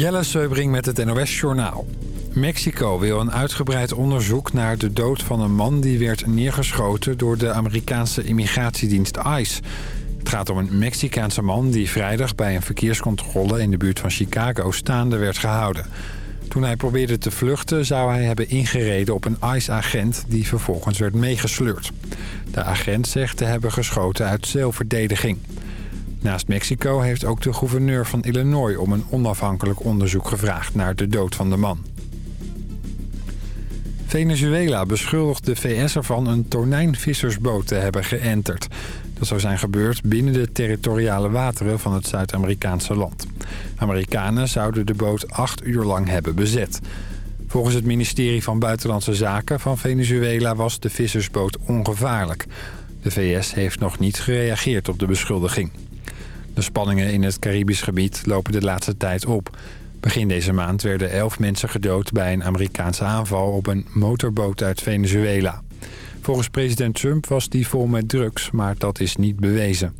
Jelle Seubring met het NOS Journaal. Mexico wil een uitgebreid onderzoek naar de dood van een man... die werd neergeschoten door de Amerikaanse immigratiedienst ICE. Het gaat om een Mexicaanse man die vrijdag bij een verkeerscontrole... in de buurt van Chicago staande werd gehouden. Toen hij probeerde te vluchten zou hij hebben ingereden op een ICE-agent... die vervolgens werd meegesleurd. De agent zegt te hebben geschoten uit zelfverdediging. Naast Mexico heeft ook de gouverneur van Illinois om een onafhankelijk onderzoek gevraagd naar de dood van de man. Venezuela beschuldigt de VS ervan een tonijnvissersboot te hebben geënterd. Dat zou zijn gebeurd binnen de territoriale wateren van het Zuid-Amerikaanse land. Amerikanen zouden de boot acht uur lang hebben bezet. Volgens het ministerie van Buitenlandse Zaken van Venezuela was de vissersboot ongevaarlijk. De VS heeft nog niet gereageerd op de beschuldiging. De spanningen in het Caribisch gebied lopen de laatste tijd op. Begin deze maand werden elf mensen gedood bij een Amerikaanse aanval op een motorboot uit Venezuela. Volgens president Trump was die vol met drugs, maar dat is niet bewezen.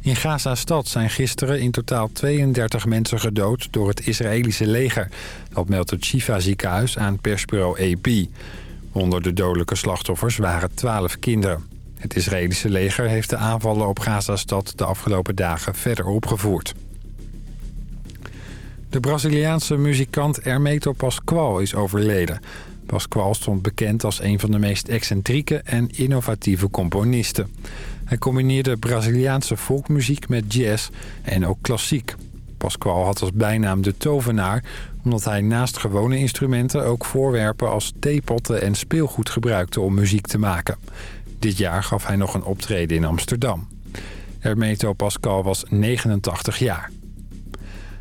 In Gaza-stad zijn gisteren in totaal 32 mensen gedood door het Israëlische leger. Dat meldt het Shifa ziekenhuis aan persbureau AP. Onder de dodelijke slachtoffers waren 12 kinderen. Het Israëlische leger heeft de aanvallen op Gaza-stad de afgelopen dagen verder opgevoerd. De Braziliaanse muzikant Hermeto Pascoal is overleden. Pascoal stond bekend als een van de meest excentrieke en innovatieve componisten. Hij combineerde Braziliaanse folkmuziek met jazz en ook klassiek. Pascoal had als bijnaam de tovenaar... omdat hij naast gewone instrumenten ook voorwerpen als theepotten en speelgoed gebruikte om muziek te maken. Dit jaar gaf hij nog een optreden in Amsterdam. Hermeto Pascal was 89 jaar.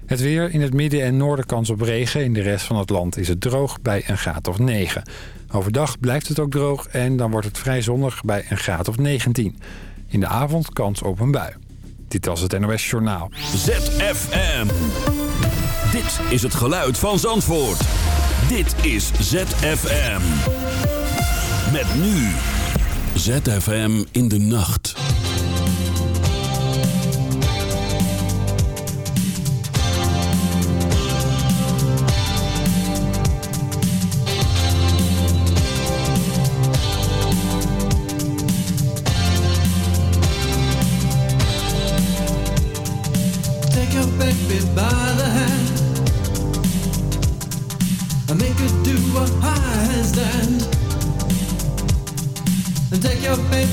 Het weer in het midden en noorden kans op regen. In de rest van het land is het droog bij een graad of 9. Overdag blijft het ook droog en dan wordt het vrij zonnig bij een graad of 19. In de avond kans op een bui. Dit was het NOS Journaal. ZFM. Dit is het geluid van Zandvoort. Dit is ZFM. Met nu ZFM in de nacht. Take your baby by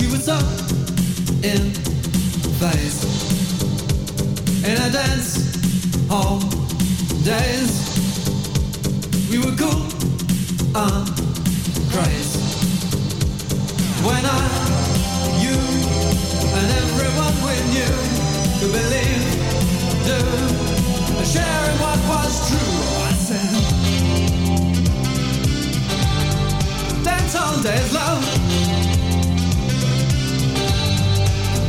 We were so in phase in a dance hall days. We were cool on craze when I, you, and everyone we knew could believe, do sharing what was true. I said, dance all days, love.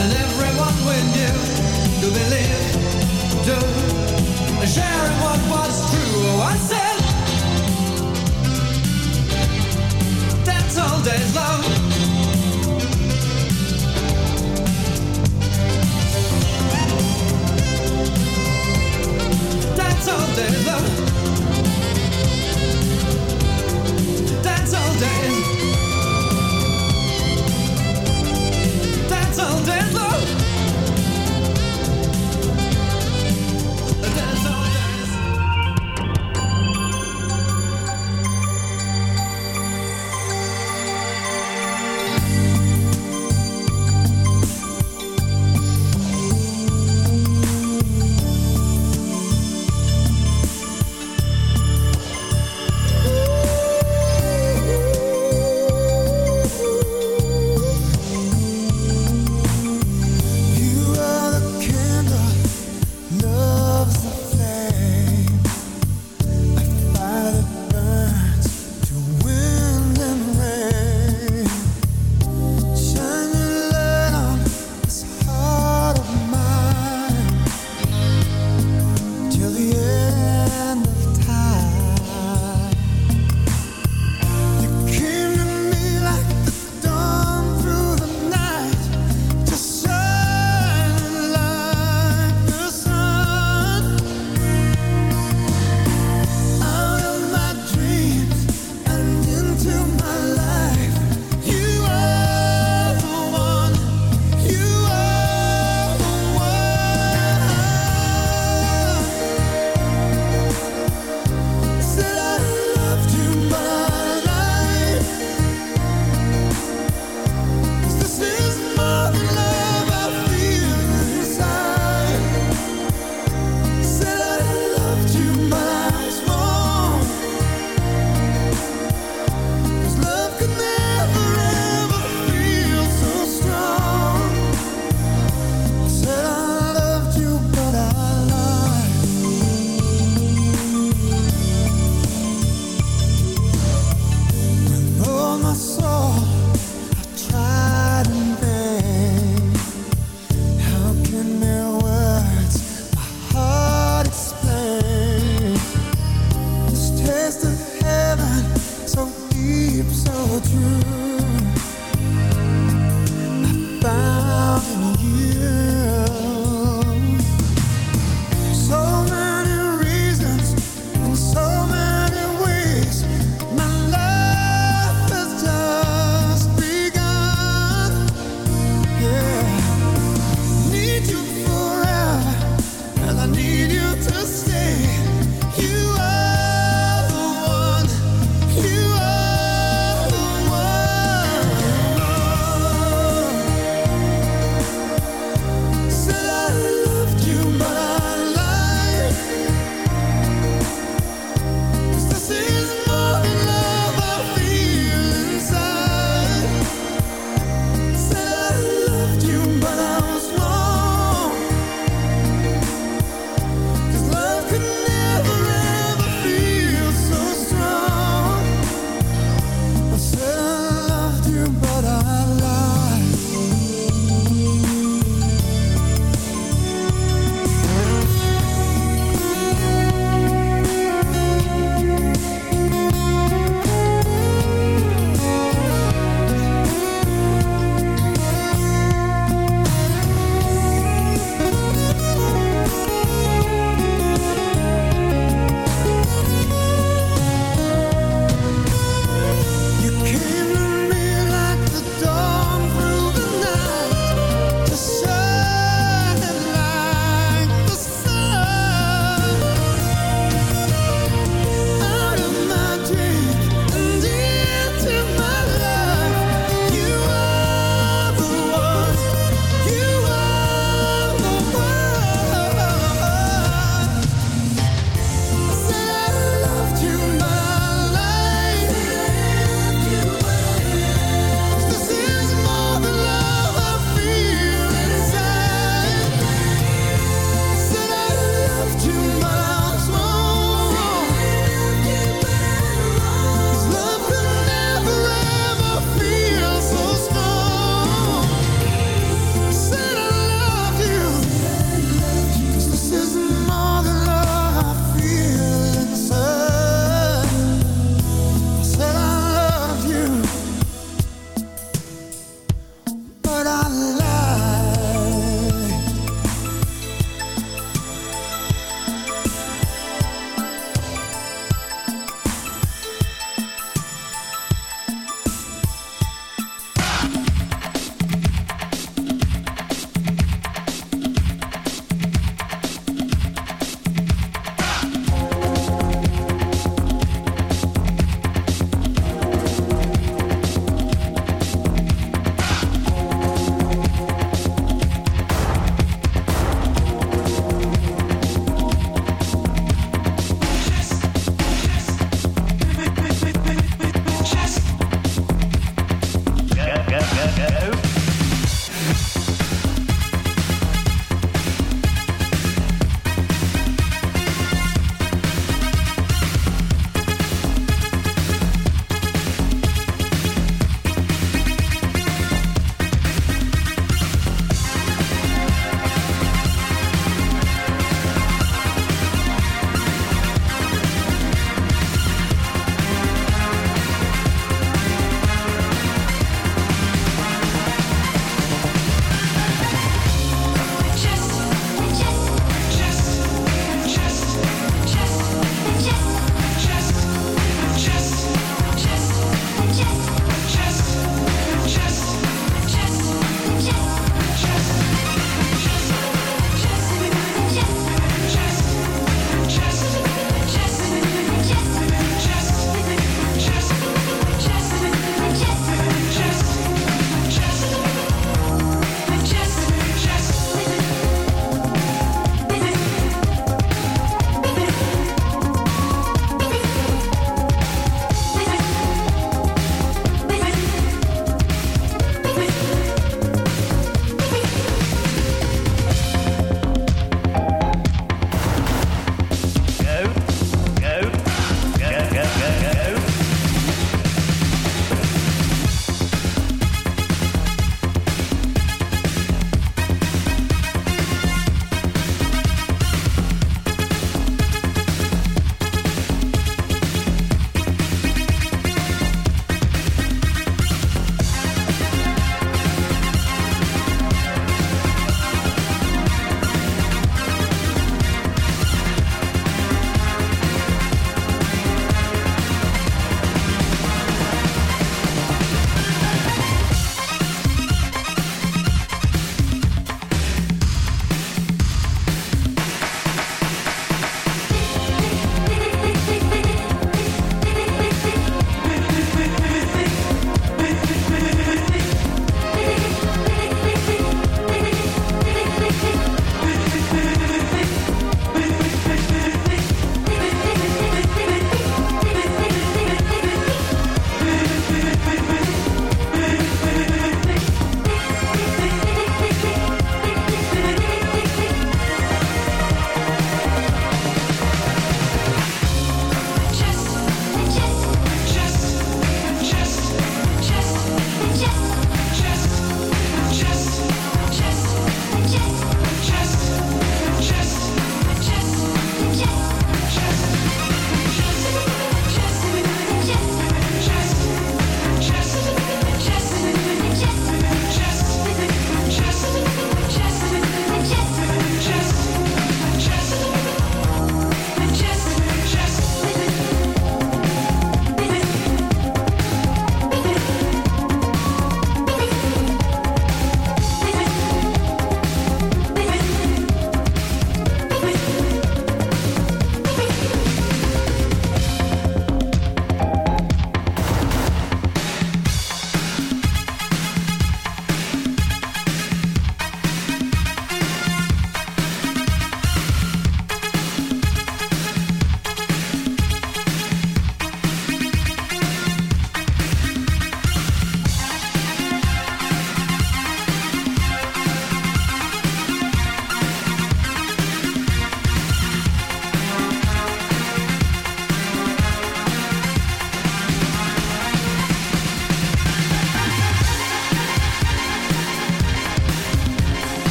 and everyone we knew to believe, to share in what was true. Oh, I said.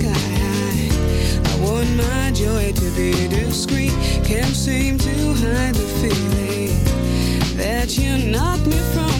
sky high. I want my joy to be discreet. Can't seem to hide the feeling that you knocked me from.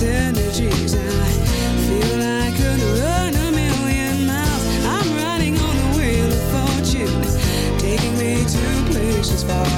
I feel like I could run a million miles. I'm riding on the wheel of fortune. Taking me to places far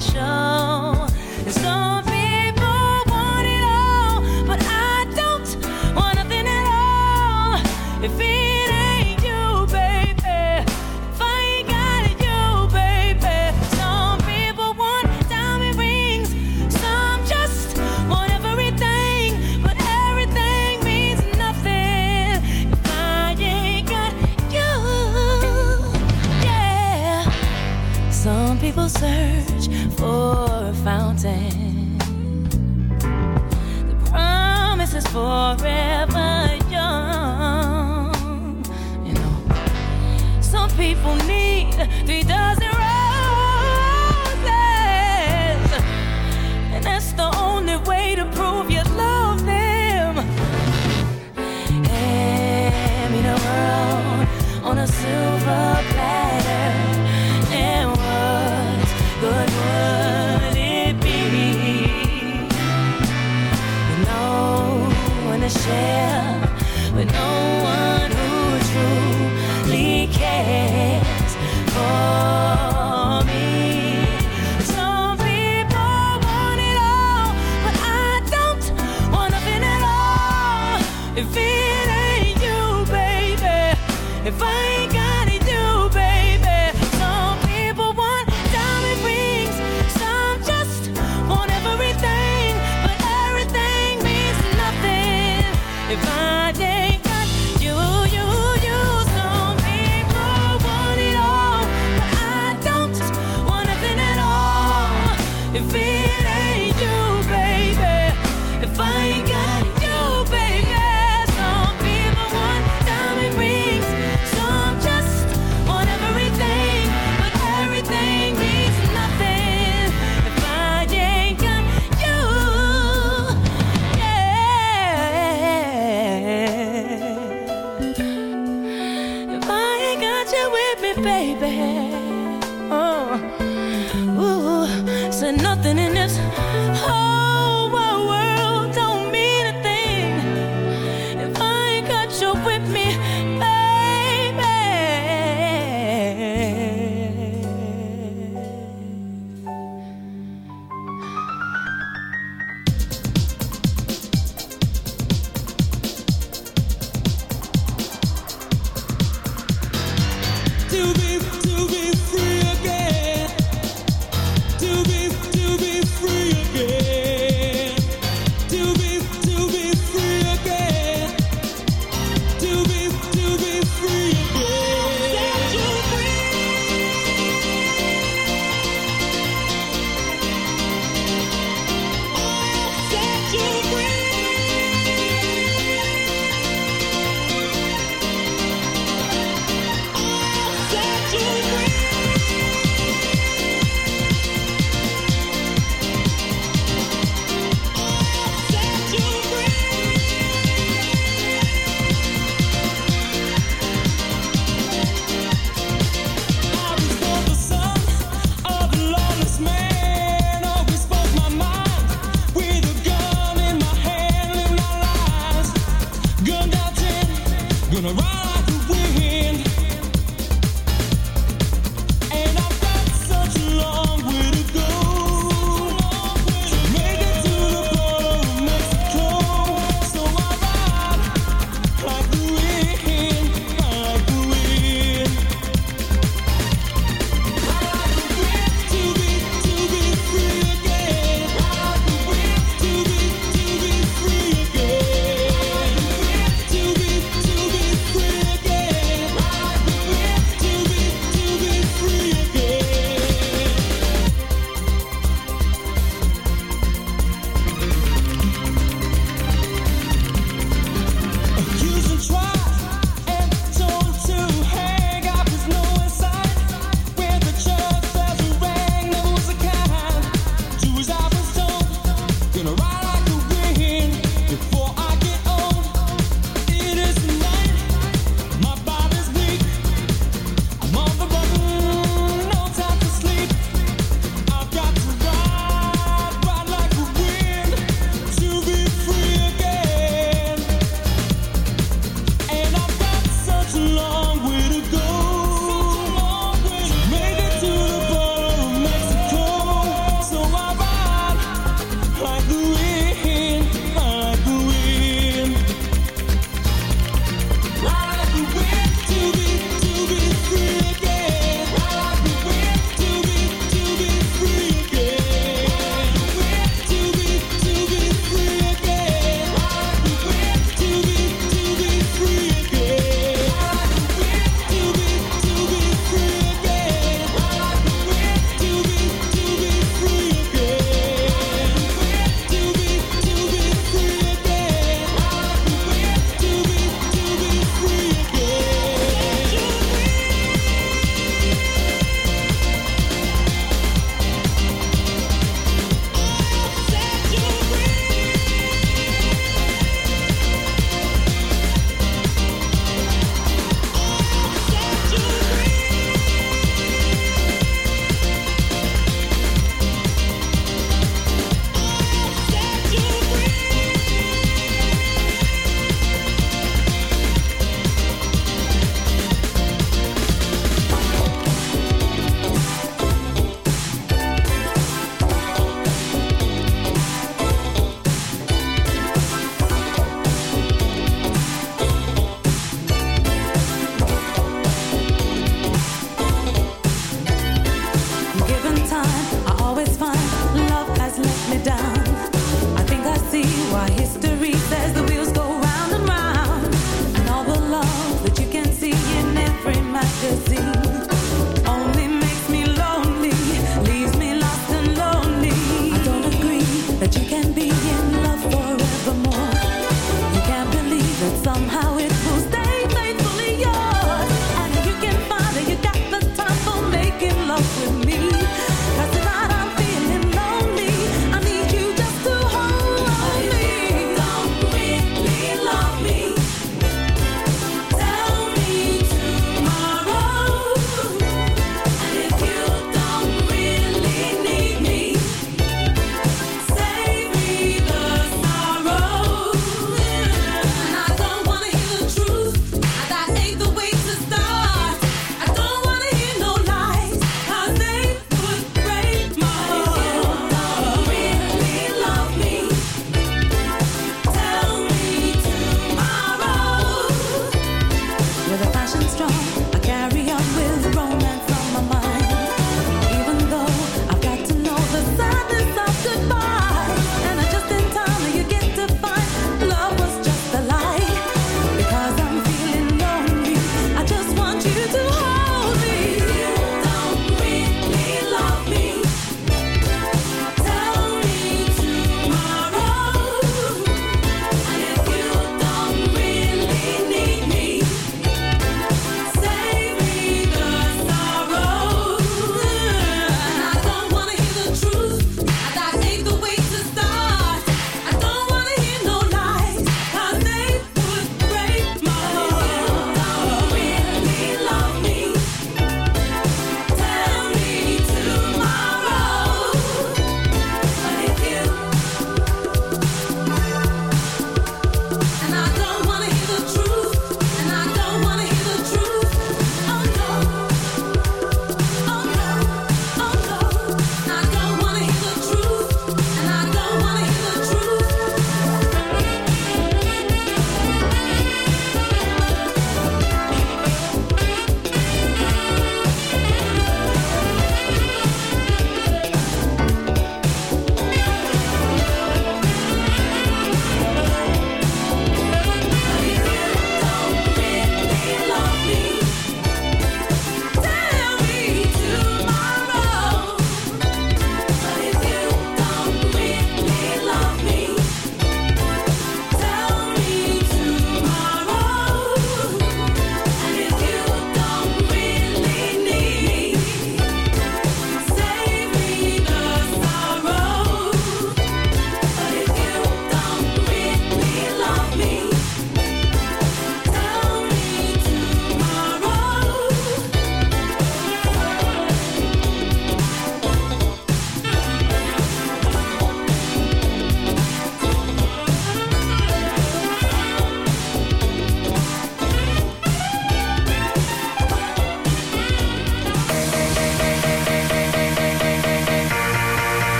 special. So share,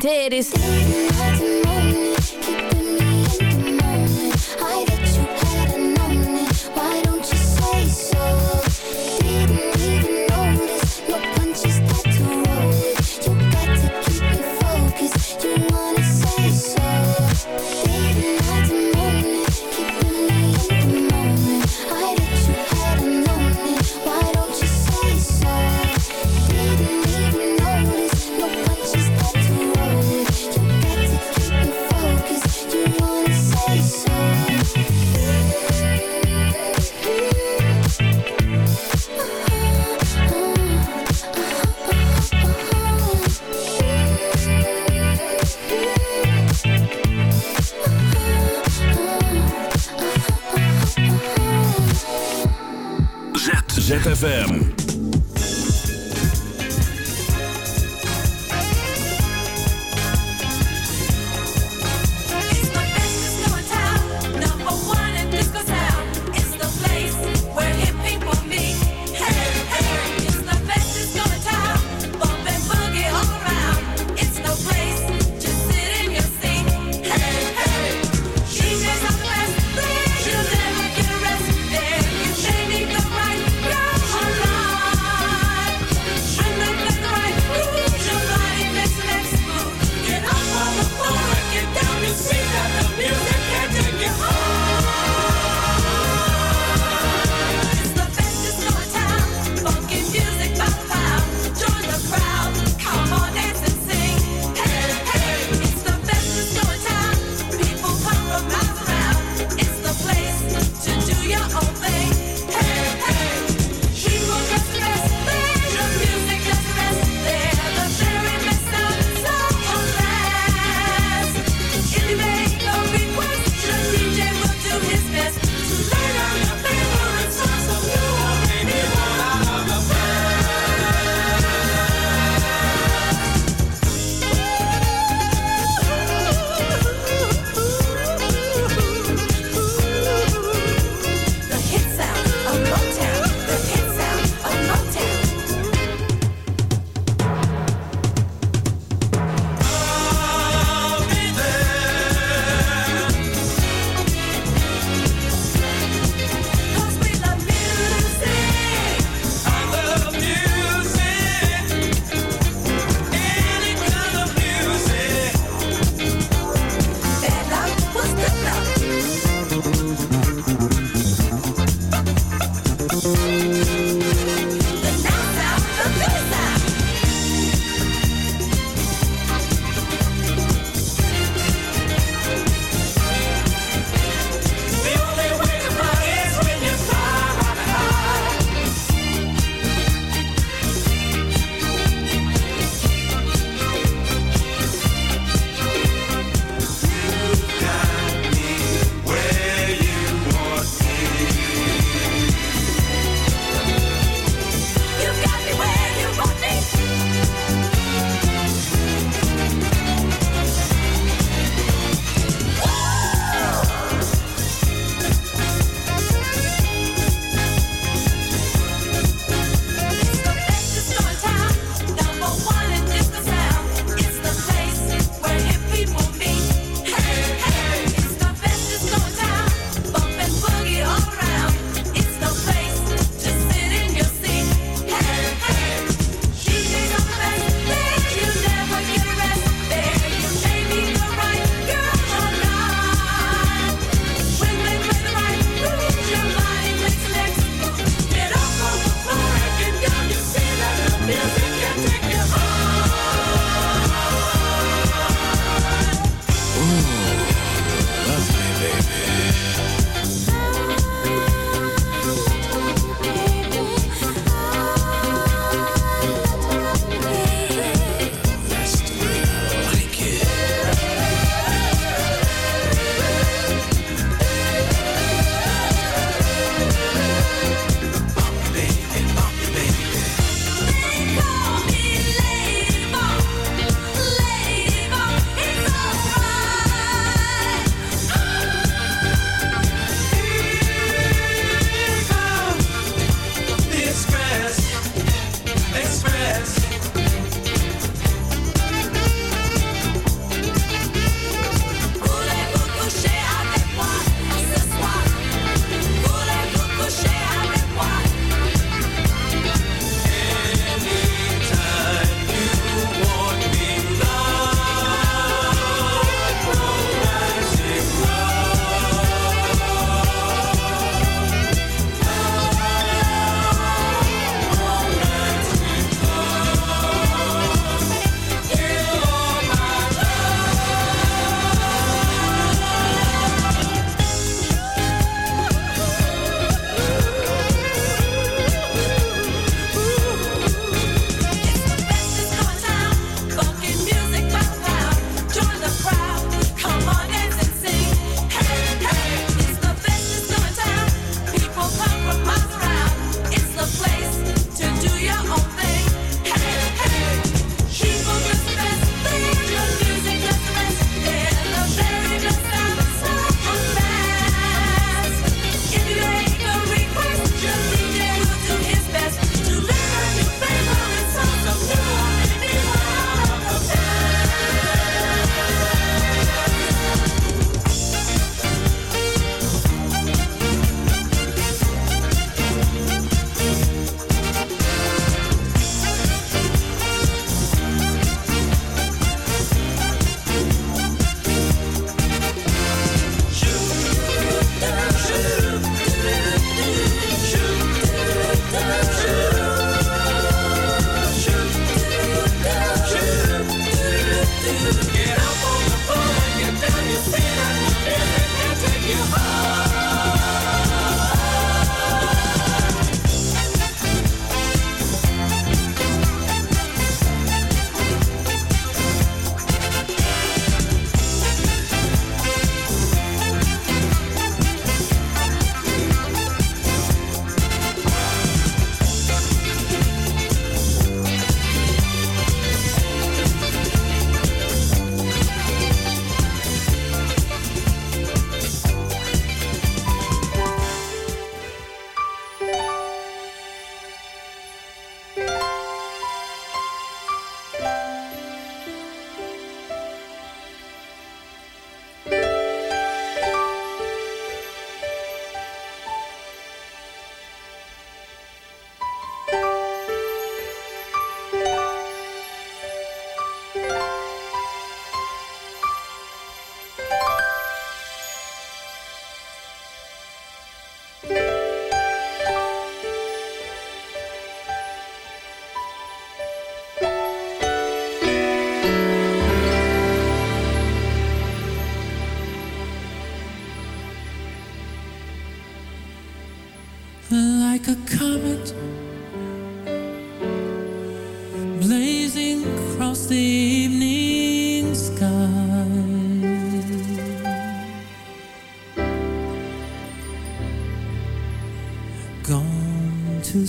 titties.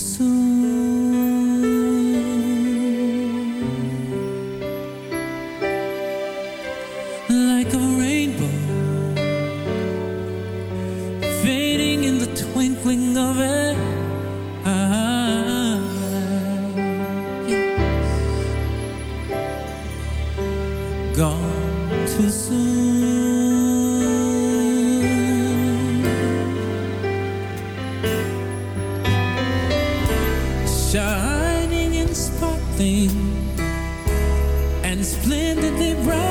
soon. shining and sparkling and splendidly bright.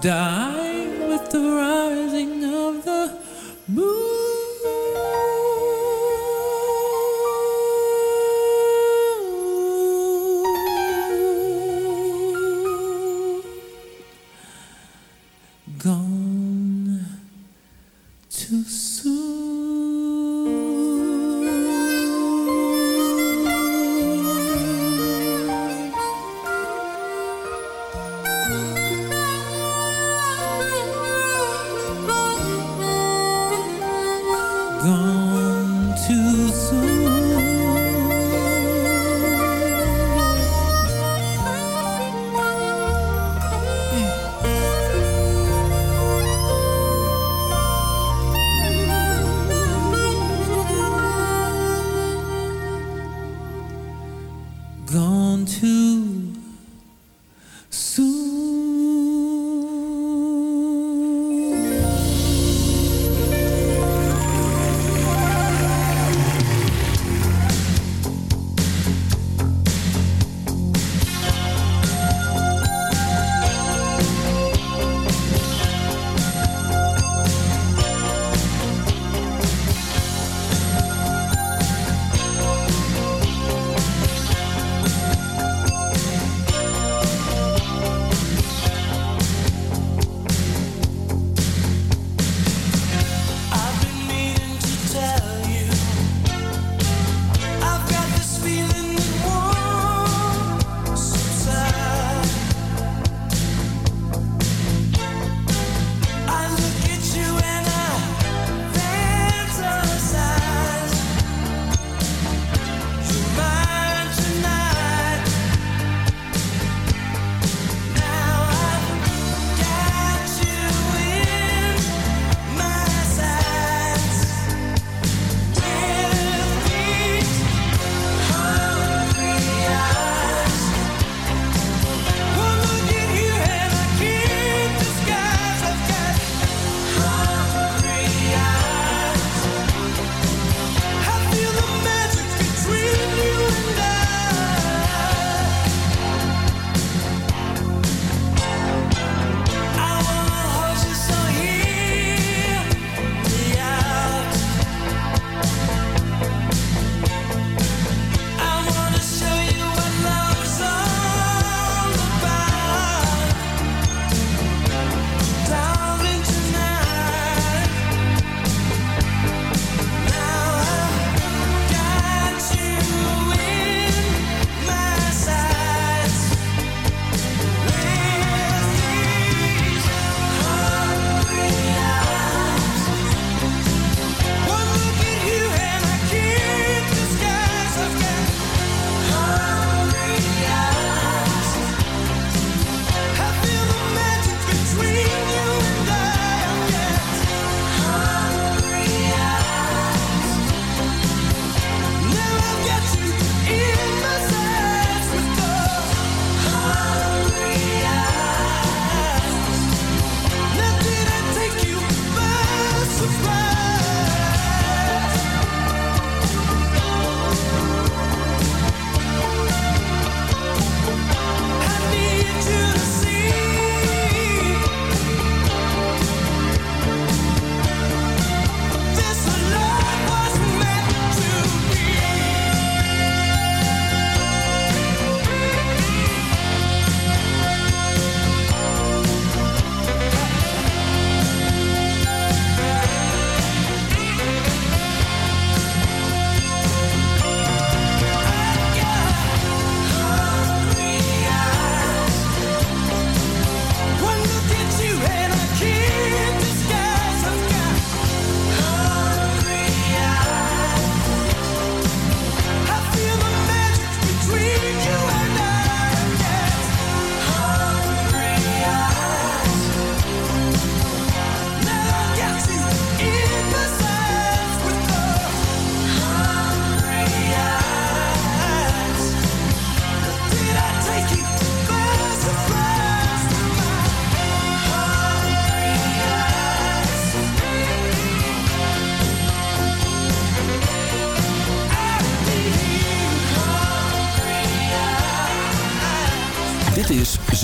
die with the rising of the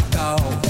Natal.